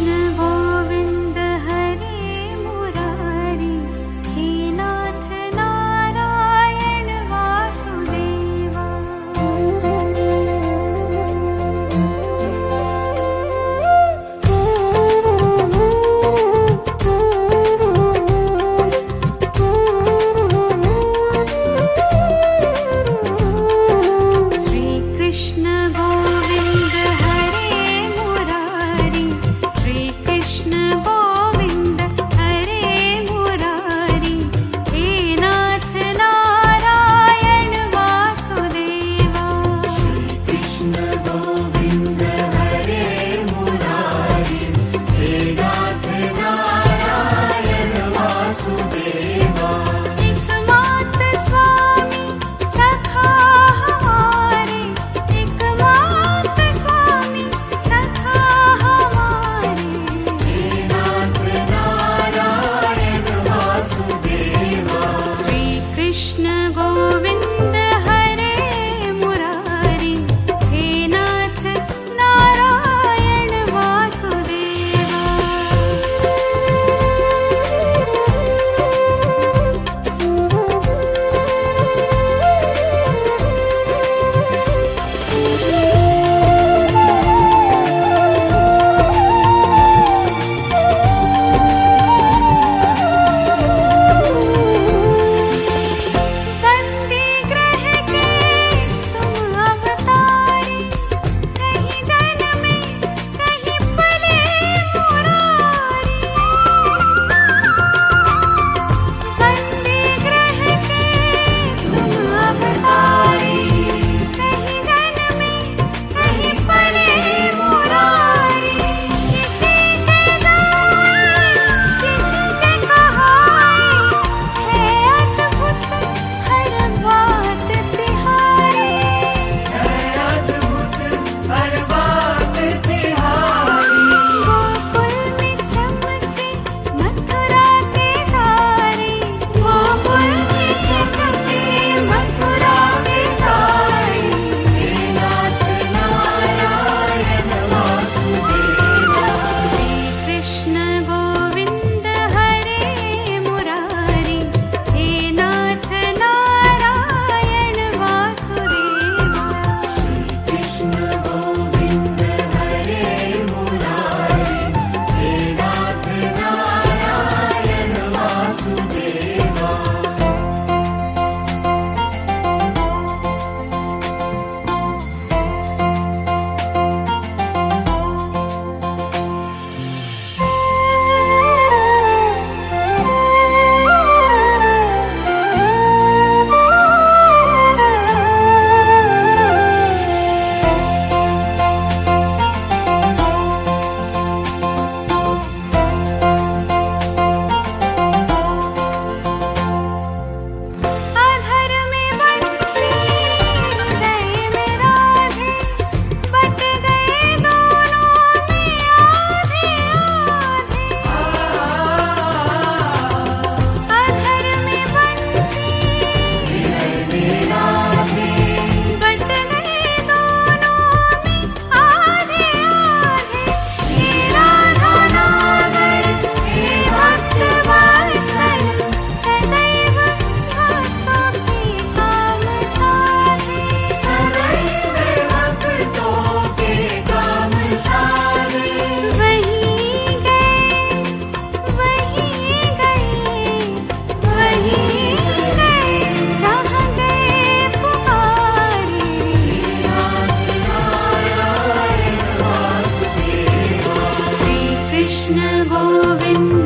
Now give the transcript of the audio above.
Krishna. Oh. Krishna Govinda.